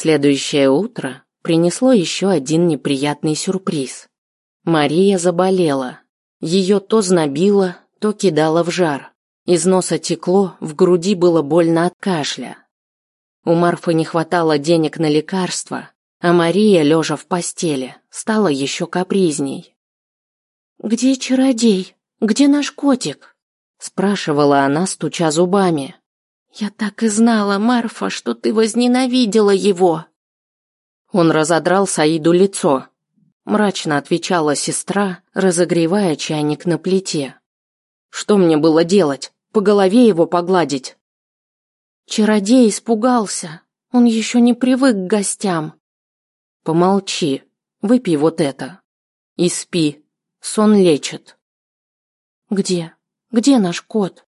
Следующее утро принесло еще один неприятный сюрприз. Мария заболела. Ее то знобило, то кидало в жар. Из носа текло, в груди было больно от кашля. У Марфы не хватало денег на лекарства, а Мария, лежа в постели, стала еще капризней. «Где чародей? Где наш котик?» спрашивала она, стуча зубами. «Я так и знала, Марфа, что ты возненавидела его!» Он разодрал Саиду лицо. Мрачно отвечала сестра, разогревая чайник на плите. «Что мне было делать? По голове его погладить?» Чародей испугался. Он еще не привык к гостям. Помолчи, выпей вот это. И спи. Сон лечит. Где? Где наш кот?